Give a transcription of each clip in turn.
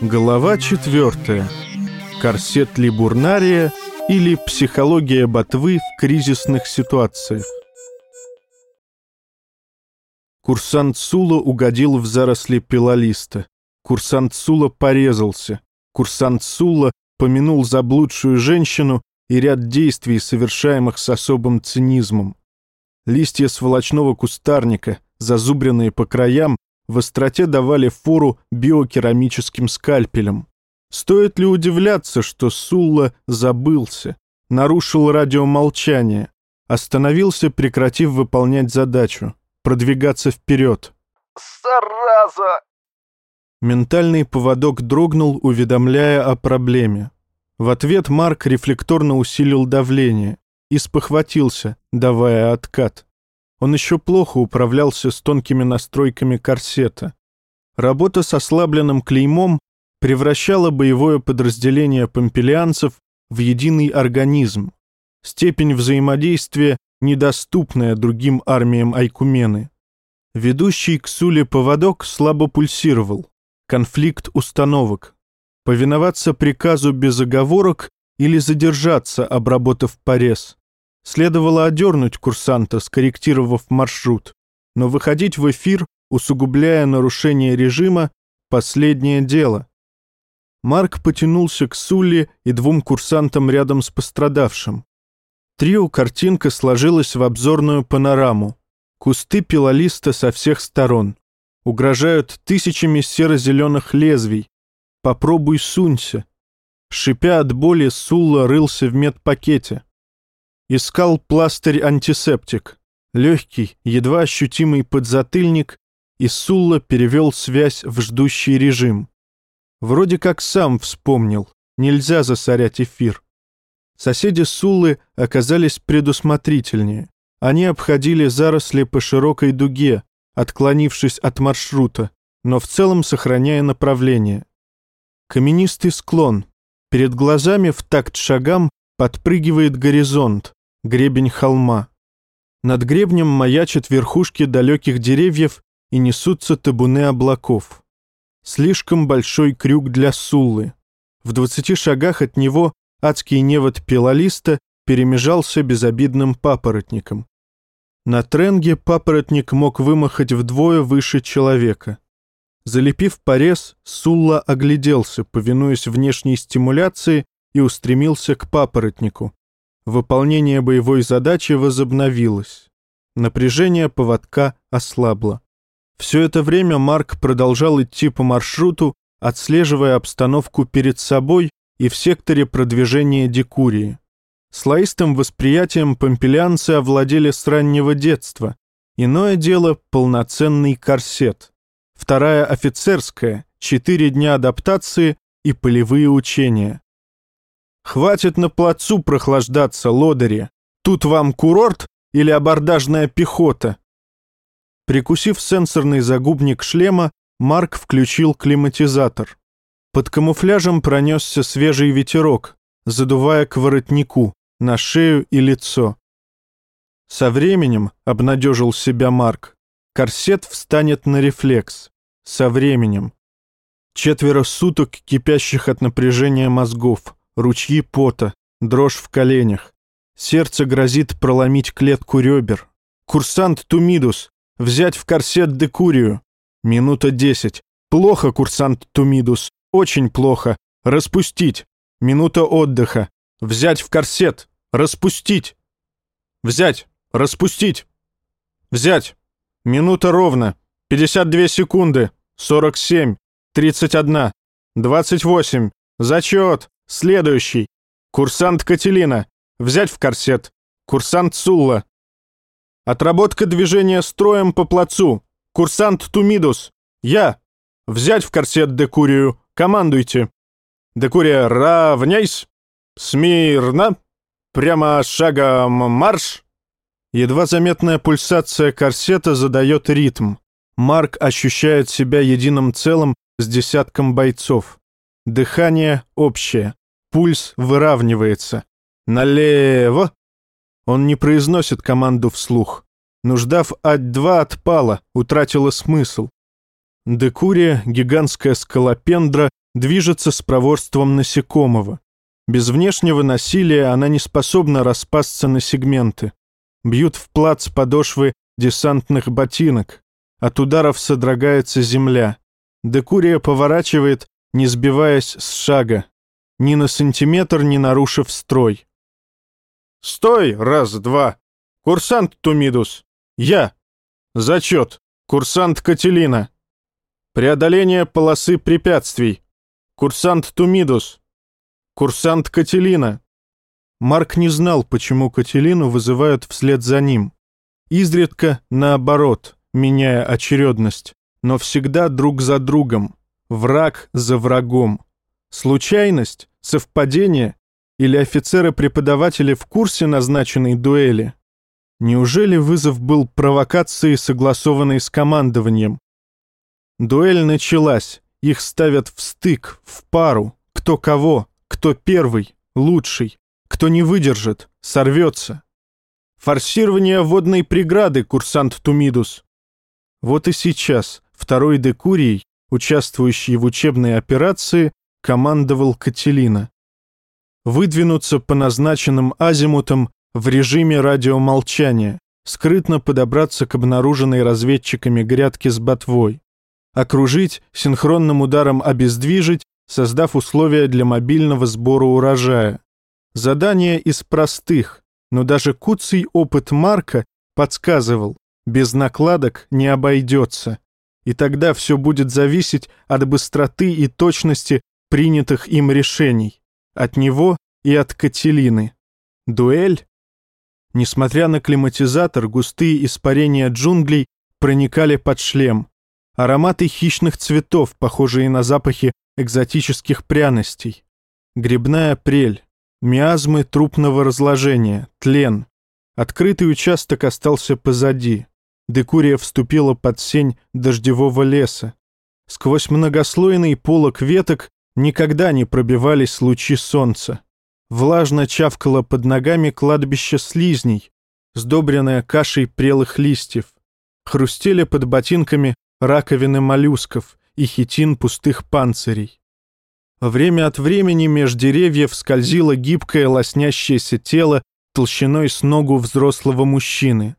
Глава четвертая. Корсет либурнария или психология ботвы в кризисных ситуациях. Курсант Сула угодил в заросли пилолиста. Курсант Сула порезался. Курсант Сула помянул заблудшую женщину и ряд действий, совершаемых с особым цинизмом. Листья сволочного кустарника, зазубренные по краям, в остроте давали фору биокерамическим скальпелям. Стоит ли удивляться, что Сулла забылся, нарушил радиомолчание, остановился, прекратив выполнять задачу, продвигаться вперед. «Зараза!» Ментальный поводок дрогнул, уведомляя о проблеме. В ответ Марк рефлекторно усилил давление и спохватился, давая откат. Он еще плохо управлялся с тонкими настройками корсета. Работа с ослабленным клеймом превращала боевое подразделение помпелианцев в единый организм. Степень взаимодействия, недоступная другим армиям Айкумены. Ведущий к Суле поводок слабо пульсировал. Конфликт установок повиноваться приказу без оговорок или задержаться, обработав порез. Следовало одернуть курсанта, скорректировав маршрут, но выходить в эфир, усугубляя нарушение режима, последнее дело. Марк потянулся к Сулли и двум курсантам рядом с пострадавшим. Трио картинка сложилась в обзорную панораму. Кусты пилолиста со всех сторон. Угрожают тысячами серо-зеленых лезвий, Попробуй сунься. Шипя от боли, Сулла рылся в медпакете. Искал пластырь-антисептик. Легкий, едва ощутимый подзатыльник, и Сулла перевел связь в ждущий режим. Вроде как сам вспомнил, нельзя засорять эфир. Соседи Суллы оказались предусмотрительнее. Они обходили заросли по широкой дуге, отклонившись от маршрута, но в целом сохраняя направление. Каменистый склон. Перед глазами в такт шагам подпрыгивает горизонт, гребень холма. Над гребнем маячат верхушки далеких деревьев и несутся табуны облаков. Слишком большой крюк для Суллы. В двадцати шагах от него адский невод пилолиста перемежался безобидным папоротником. На тренге папоротник мог вымахать вдвое выше человека. Залепив порез, Сулла огляделся, повинуясь внешней стимуляции, и устремился к папоротнику. Выполнение боевой задачи возобновилось. Напряжение поводка ослабло. Все это время Марк продолжал идти по маршруту, отслеживая обстановку перед собой и в секторе продвижения Декурии. Слоистым восприятием помпелианцы овладели с раннего детства. Иное дело — полноценный корсет — вторая офицерская, четыре дня адаптации и полевые учения. Хватит на плацу прохлаждаться, лодыри. Тут вам курорт или абордажная пехота? Прикусив сенсорный загубник шлема, Марк включил климатизатор. Под камуфляжем пронесся свежий ветерок, задувая к воротнику, на шею и лицо. Со временем, обнадежил себя Марк, Корсет встанет на рефлекс. Со временем. Четверо суток кипящих от напряжения мозгов, ручьи пота, дрожь в коленях. Сердце грозит проломить клетку ребер. Курсант Тумидус. Взять в корсет декурию. Минута десять. Плохо, курсант Тумидус. Очень плохо. Распустить. Минута отдыха. Взять в корсет. Распустить. Взять. Распустить. Взять. Минута ровно. 52 секунды. 47. 31. 28. Зачет. Следующий. Курсант Кателина. Взять в корсет. Курсант Сулла. Отработка движения строем по плацу. Курсант Тумидус. Я. Взять в корсет Декурию. Командуйте. Декурия, равняйсь. Смирно. Прямо шагом марш. Едва заметная пульсация корсета задает ритм. Марк ощущает себя единым целым с десятком бойцов. Дыхание общее. Пульс выравнивается. Налево. Он не произносит команду вслух. Нужда в ать-2 отпала, утратила смысл. Декурия, гигантская скалопендра, движется с проворством насекомого. Без внешнего насилия она не способна распасться на сегменты. Бьют в плац подошвы десантных ботинок. От ударов содрогается земля. Декурия поворачивает, не сбиваясь с шага. Ни на сантиметр не нарушив строй. «Стой! Раз, два! Курсант Тумидус! Я! Зачет! Курсант Кателина! Преодоление полосы препятствий! Курсант Тумидус! Курсант Кателина!» Марк не знал, почему Кателину вызывают вслед за ним. Изредка наоборот, меняя очередность, но всегда друг за другом, враг за врагом. Случайность, совпадение или офицеры-преподаватели в курсе назначенной дуэли? Неужели вызов был провокацией, согласованной с командованием? Дуэль началась, их ставят в стык, в пару, кто кого, кто первый, лучший, кто не выдержит, сорвется. Форсирование водной преграды, курсант Тумидус. Вот и сейчас второй декурией, участвующий в учебной операции, командовал Кателина. Выдвинуться по назначенным азимутам в режиме радиомолчания, скрытно подобраться к обнаруженной разведчиками грядке с ботвой, окружить, синхронным ударом обездвижить, создав условия для мобильного сбора урожая. Задание из простых, но даже куцый опыт Марка подсказывал, без накладок не обойдется. И тогда все будет зависеть от быстроты и точности принятых им решений. От него и от Кателины. Дуэль? Несмотря на климатизатор, густые испарения джунглей проникали под шлем. Ароматы хищных цветов, похожие на запахи экзотических пряностей. Грибная прель, миазмы трупного разложения, тлен. Открытый участок остался позади. Декурия вступила под сень дождевого леса. Сквозь многослойный полог веток никогда не пробивались лучи солнца. Влажно чавкало под ногами кладбище слизней, сдобренное кашей прелых листьев. Хрустели под ботинками раковины моллюсков и хитин пустых панцирей. Время от времени меж деревьев скользило гибкое лоснящееся тело толщиной с ногу взрослого мужчины.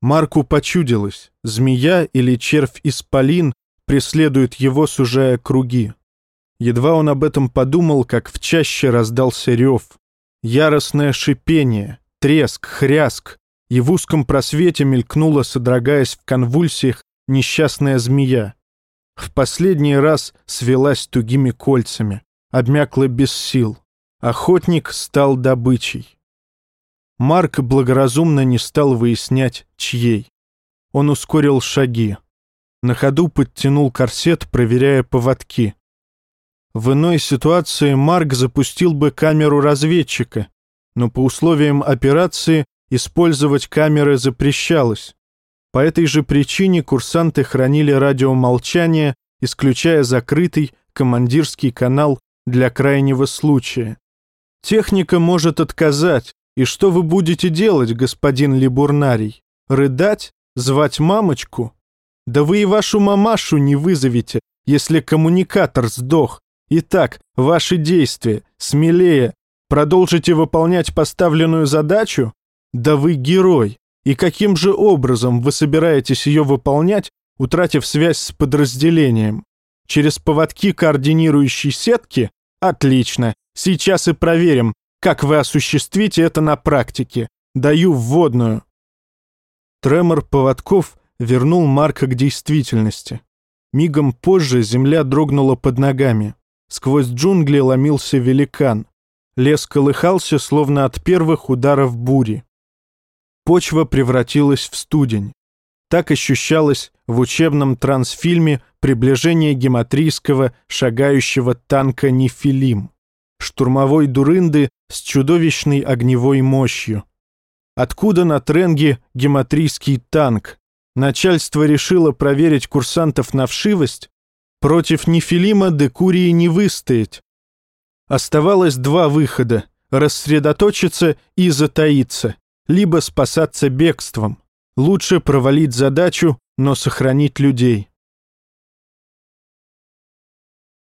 Марку почудилось, змея или червь-исполин преследует его, сужая круги. Едва он об этом подумал, как в чаще раздался рев. Яростное шипение, треск, хряск, и в узком просвете мелькнула, содрогаясь в конвульсиях, несчастная змея. В последний раз свелась тугими кольцами, обмякла без сил. Охотник стал добычей. Марк благоразумно не стал выяснять, чьей. Он ускорил шаги. На ходу подтянул корсет, проверяя поводки. В иной ситуации Марк запустил бы камеру разведчика, но по условиям операции использовать камеры запрещалось. По этой же причине курсанты хранили радиомолчание, исключая закрытый командирский канал для крайнего случая. Техника может отказать, и что вы будете делать, господин Либурнарий? Рыдать? Звать мамочку? Да вы и вашу мамашу не вызовете, если коммуникатор сдох. Итак, ваши действия, смелее. Продолжите выполнять поставленную задачу? Да вы герой. И каким же образом вы собираетесь ее выполнять, утратив связь с подразделением? Через поводки координирующей сетки? Отлично. Сейчас и проверим, как вы осуществите это на практике? Даю вводную. Тремор поводков вернул Марка к действительности. Мигом позже земля дрогнула под ногами. Сквозь джунгли ломился великан. Лес колыхался, словно от первых ударов бури. Почва превратилась в студень. Так ощущалось в учебном трансфильме приближение гематрийского шагающего танка «Нефилим» штурмовой дурынды с чудовищной огневой мощью. Откуда на тренге гематрийский танк? Начальство решило проверить курсантов на вшивость? Против Нефилима Декурии не выстоять. Оставалось два выхода – рассредоточиться и затаиться, либо спасаться бегством. Лучше провалить задачу, но сохранить людей.